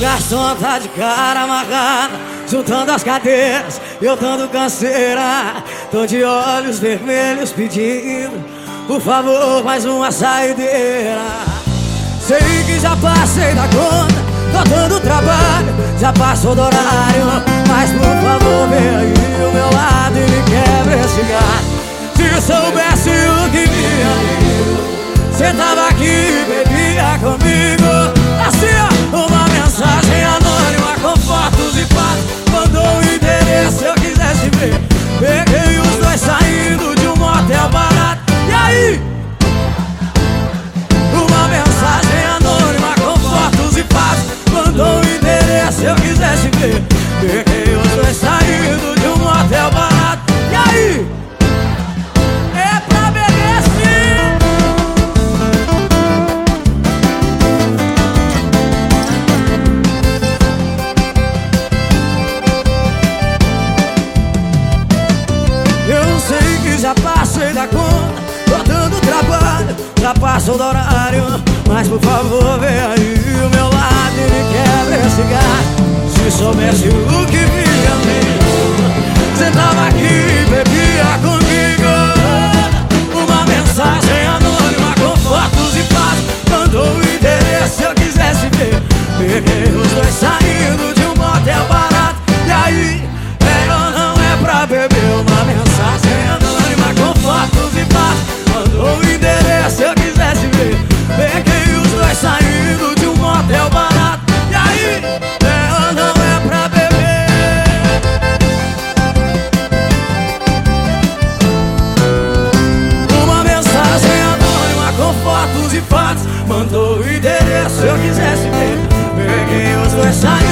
garçom tá de cara amarrada Juntando as cadeiras, eu dando canseira. Tô de olhos vermelhos pedindo Por favor, mais uma saideira. Sei que já passei da conta Tô dando trabalho, já passou do horário Mas por favor, vem aí o meu lado E me quebra esse gato Se soubesse o que me amigo Cê tava aqui, Peguei os dois saindo de um motel barato. E aí? É pra beber sim. Eu sei que já passei da conta Tô dando trabalho, já passou do horário Mas por favor vem aí não é pra beber Uma mensagem anônima com fotos e fatos Mandou o endereço eu quisesse ver. Peguei os dois saindo de um motel barato. Mandou o endereço eu quisesse ver. Peguei os dois saindo